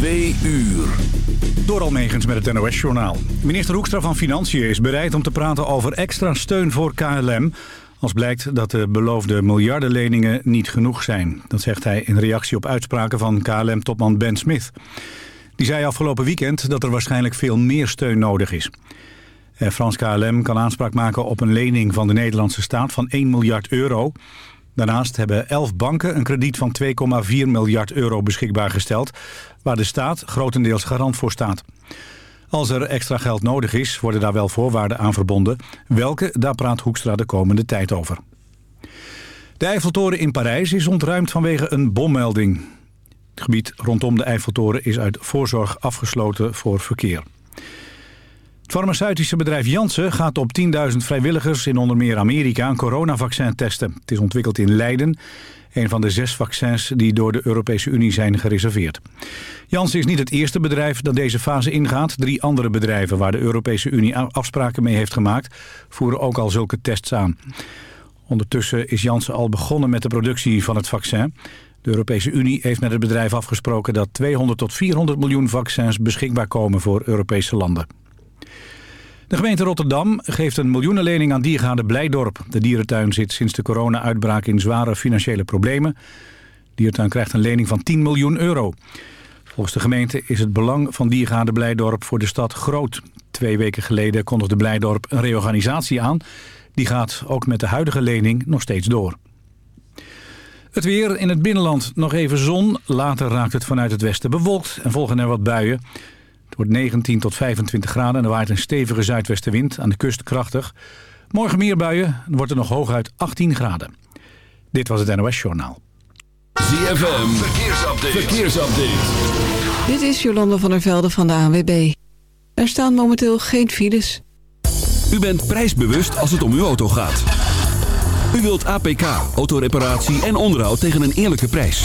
Twee uur. Door Almegens met het NOS-journaal. Minister Hoekstra van Financiën is bereid om te praten over extra steun voor KLM... als blijkt dat de beloofde miljardenleningen niet genoeg zijn. Dat zegt hij in reactie op uitspraken van KLM-topman Ben Smith. Die zei afgelopen weekend dat er waarschijnlijk veel meer steun nodig is. Frans KLM kan aanspraak maken op een lening van de Nederlandse staat van 1 miljard euro... Daarnaast hebben elf banken een krediet van 2,4 miljard euro beschikbaar gesteld... waar de staat grotendeels garant voor staat. Als er extra geld nodig is, worden daar wel voorwaarden aan verbonden. Welke, daar praat Hoekstra de komende tijd over. De Eiffeltoren in Parijs is ontruimd vanwege een bommelding. Het gebied rondom de Eiffeltoren is uit voorzorg afgesloten voor verkeer. Het farmaceutische bedrijf Janssen gaat op 10.000 vrijwilligers in onder meer Amerika een coronavaccin testen. Het is ontwikkeld in Leiden, een van de zes vaccins die door de Europese Unie zijn gereserveerd. Janssen is niet het eerste bedrijf dat deze fase ingaat. Drie andere bedrijven waar de Europese Unie afspraken mee heeft gemaakt, voeren ook al zulke tests aan. Ondertussen is Janssen al begonnen met de productie van het vaccin. De Europese Unie heeft met het bedrijf afgesproken dat 200 tot 400 miljoen vaccins beschikbaar komen voor Europese landen. De gemeente Rotterdam geeft een miljoenenlening aan diergaarde Blijdorp. De dierentuin zit sinds de corona-uitbraak in zware financiële problemen. De dierentuin krijgt een lening van 10 miljoen euro. Volgens de gemeente is het belang van diergaarde Blijdorp voor de stad groot. Twee weken geleden kondigde Blijdorp een reorganisatie aan. Die gaat ook met de huidige lening nog steeds door. Het weer in het binnenland nog even zon. Later raakt het vanuit het westen bewolkt en volgen er wat buien. Het wordt 19 tot 25 graden en er waait een stevige zuidwestenwind. Aan de kust krachtig. Morgen meer buien, dan wordt het nog hooguit 18 graden. Dit was het NOS Journaal. ZFM, verkeersupdate. verkeersupdate. Dit is Jolanda van der Velde van de ANWB. Er staan momenteel geen files. U bent prijsbewust als het om uw auto gaat. U wilt APK, autoreparatie en onderhoud tegen een eerlijke prijs.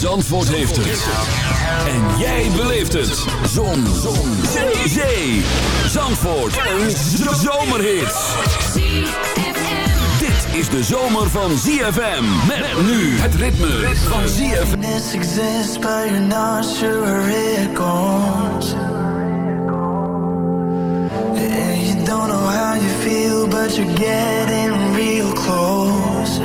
Zandvoort heeft het. En jij beleeft het. Zon. Zon. Zee. Zee. Zandvoort. Een zomerhit. Dit is de zomer van ZFM. Met nu het ritme van ZFM. This exists, but you're not sure it goes. You don't know how you feel, but you're getting real close.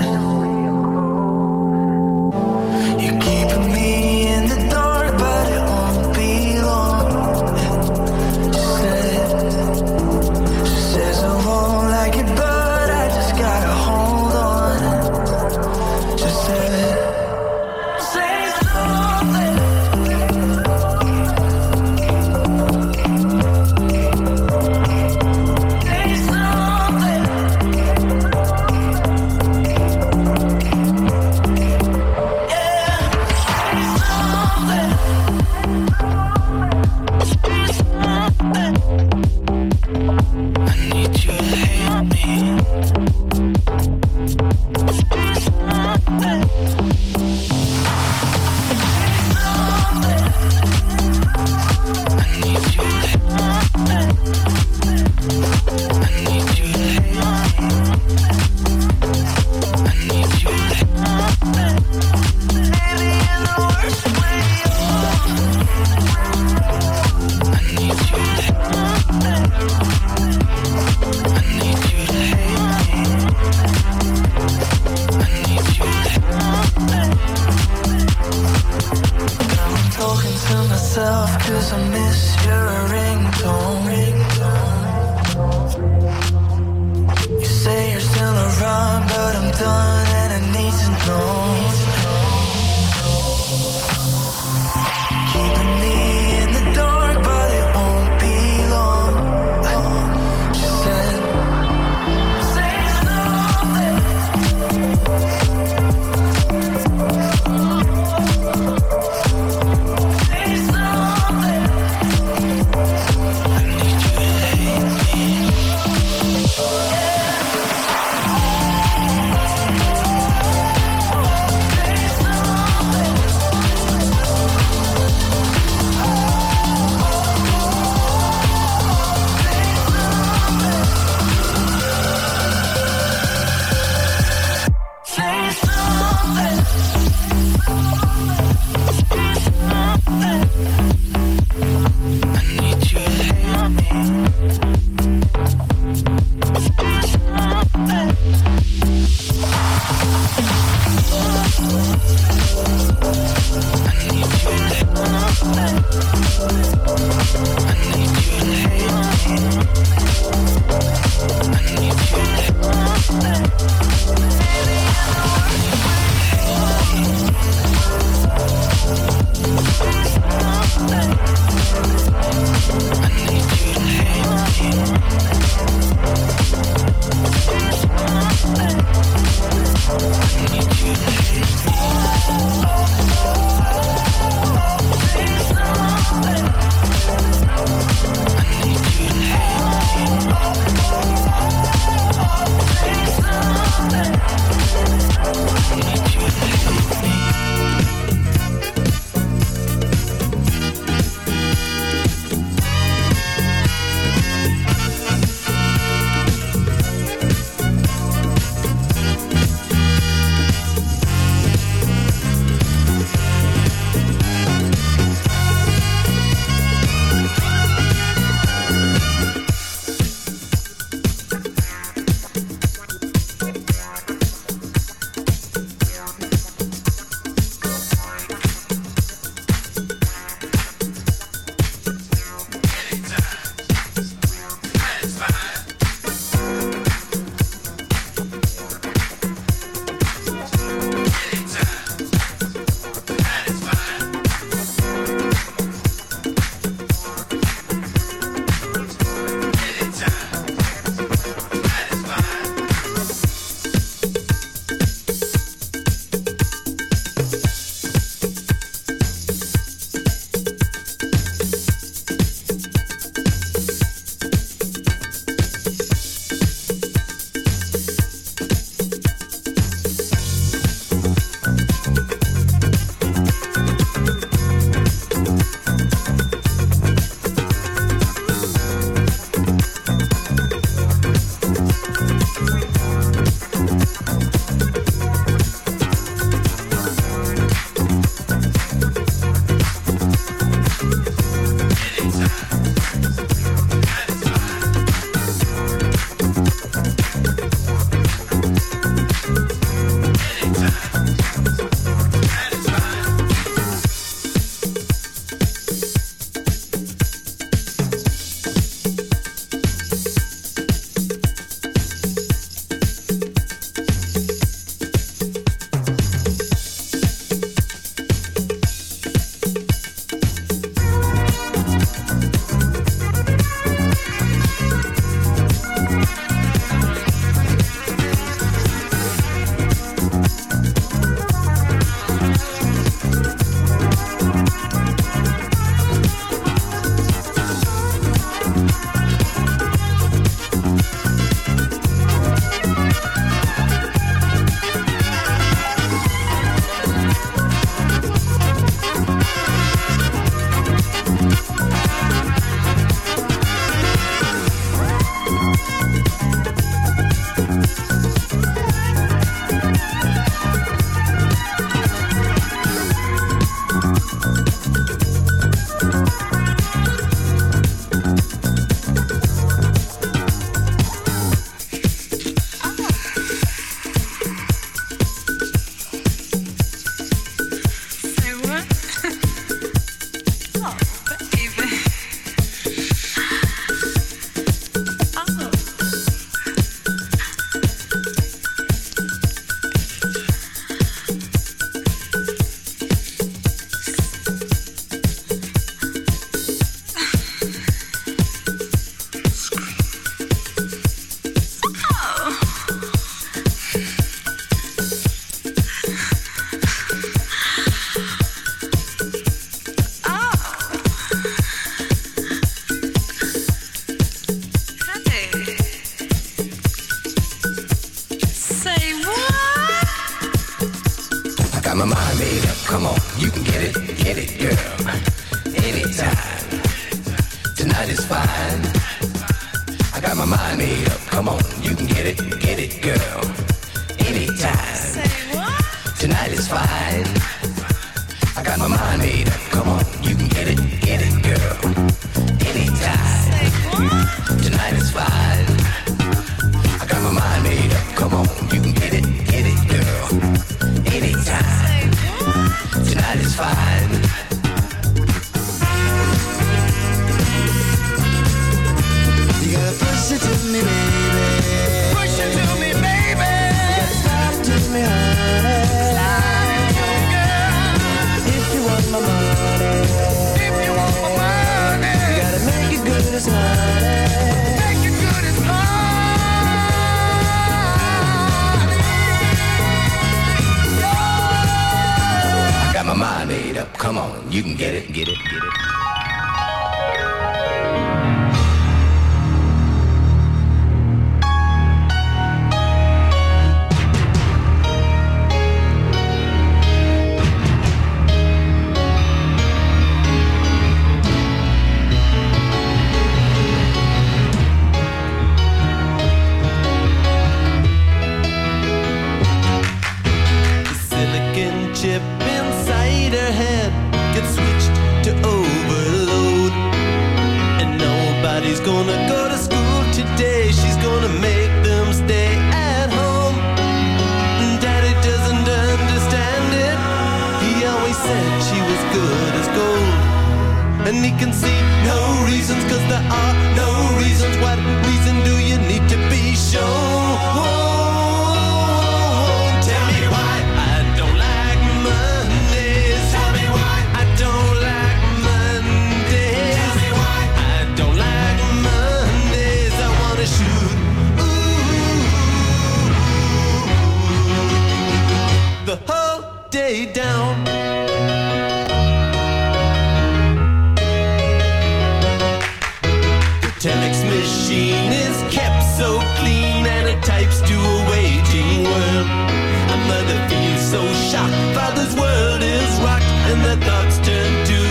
God's tend to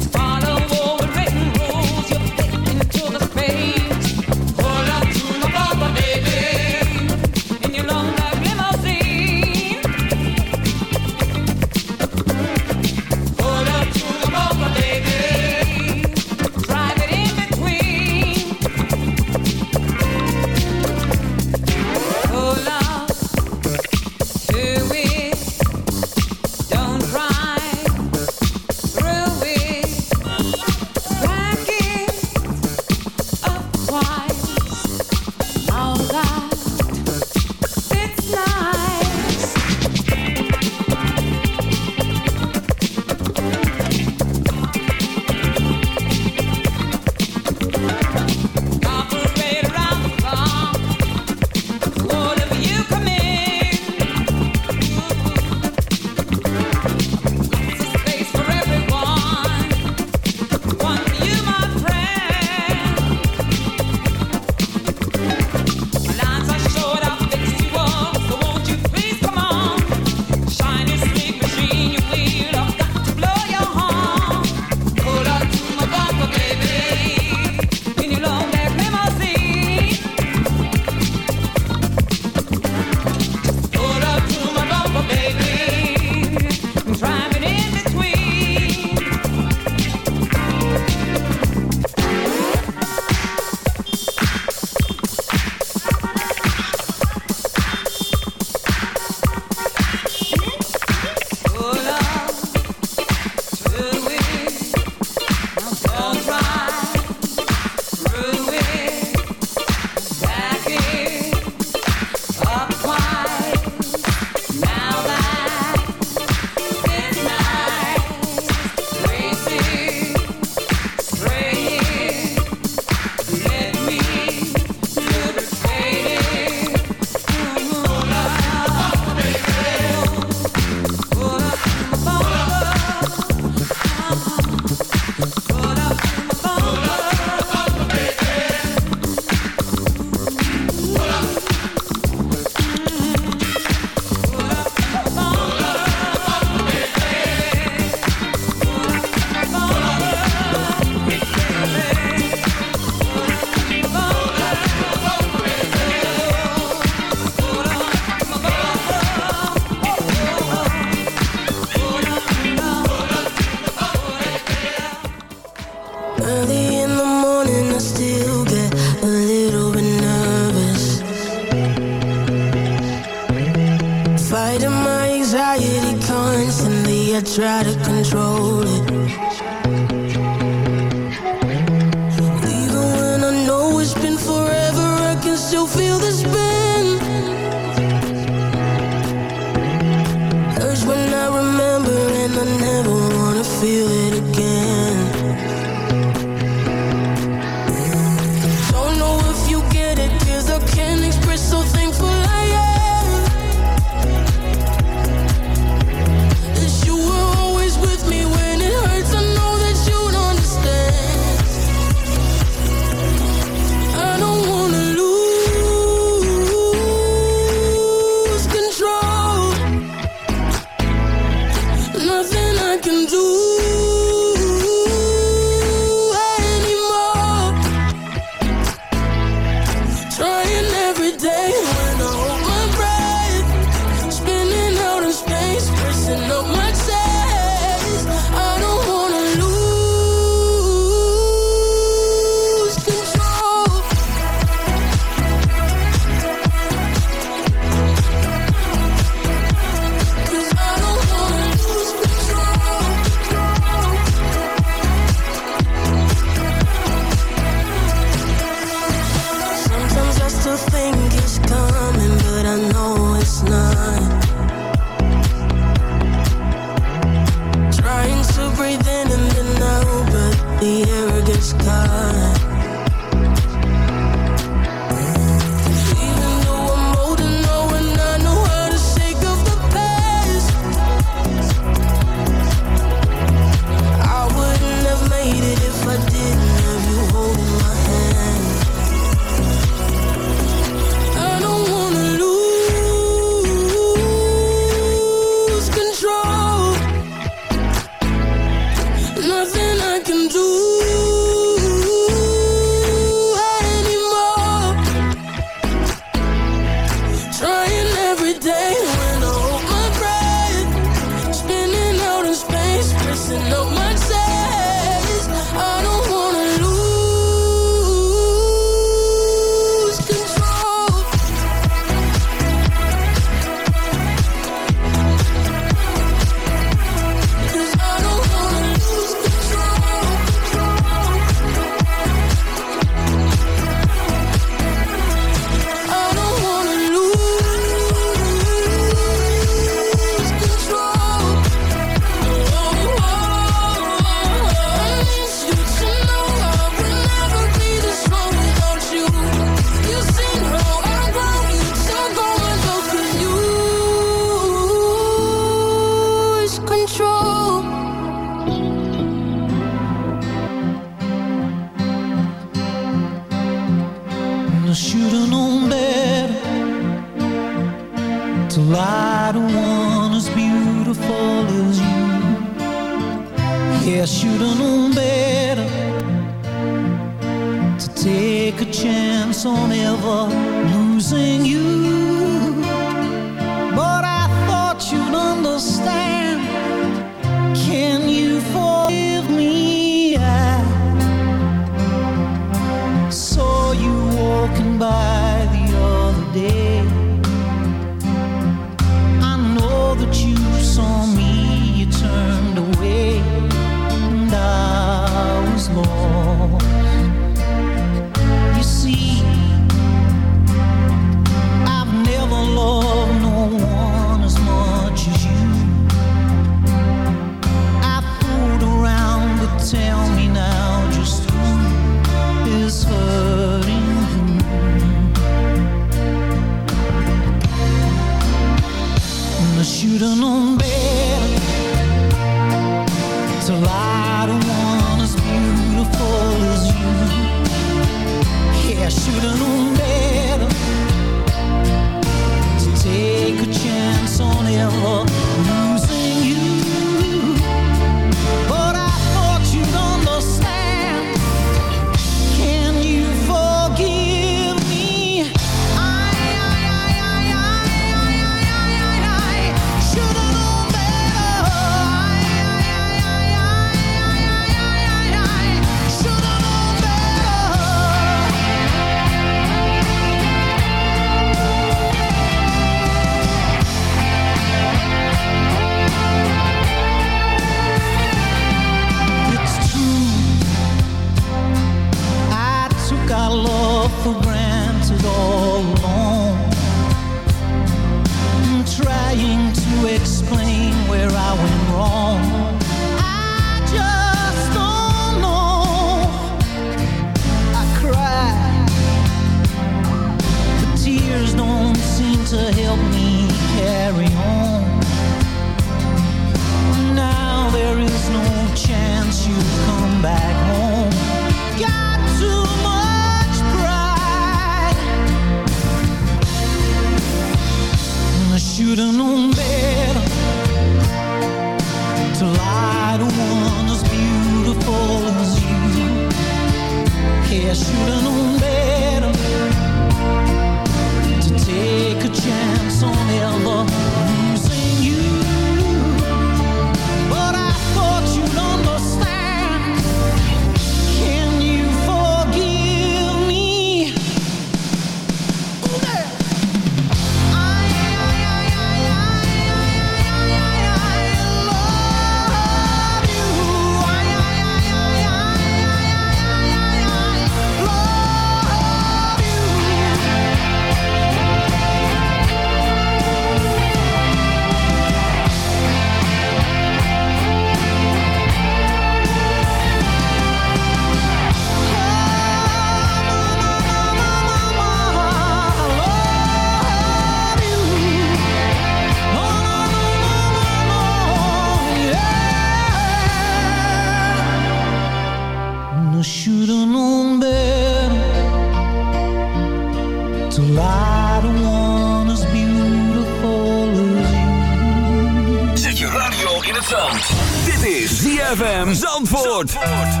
Zandvoort.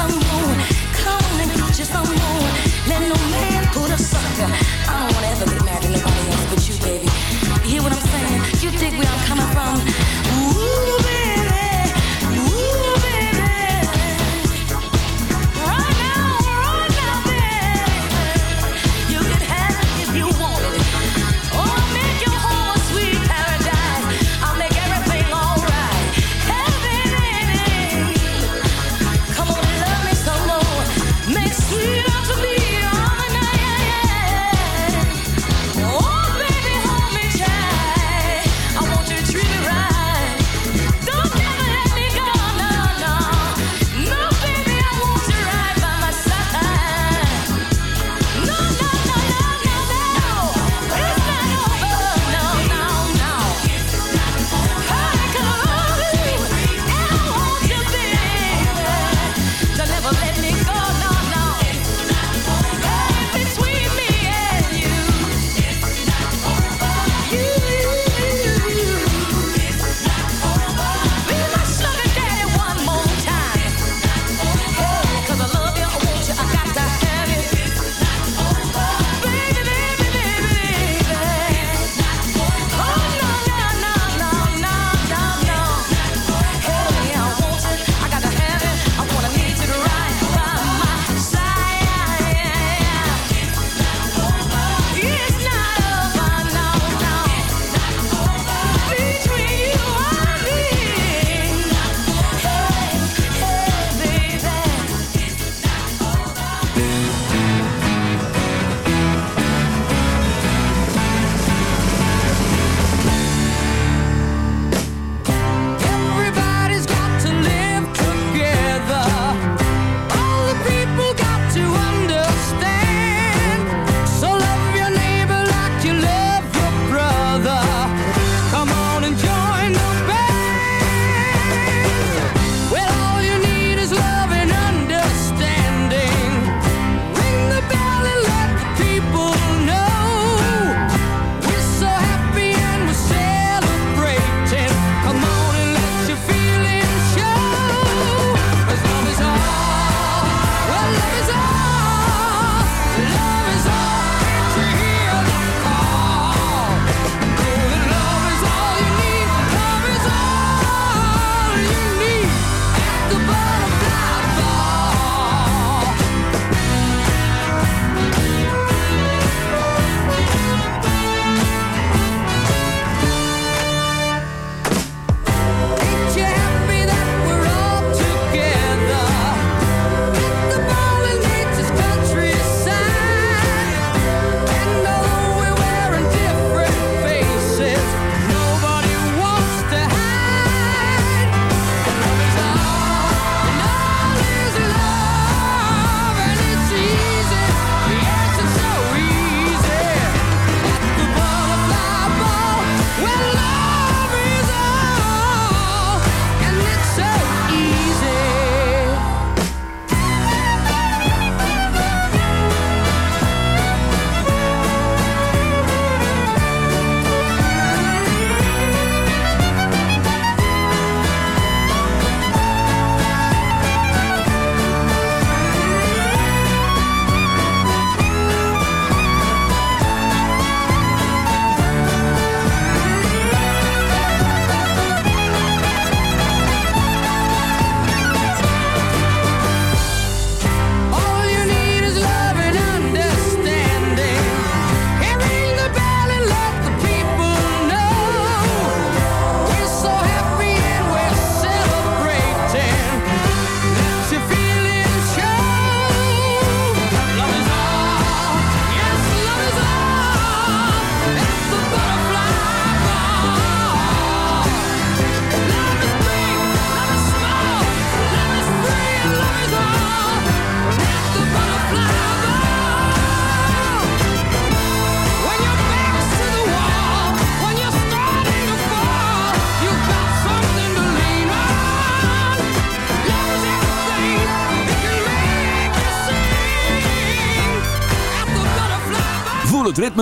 someone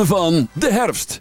van de herfst.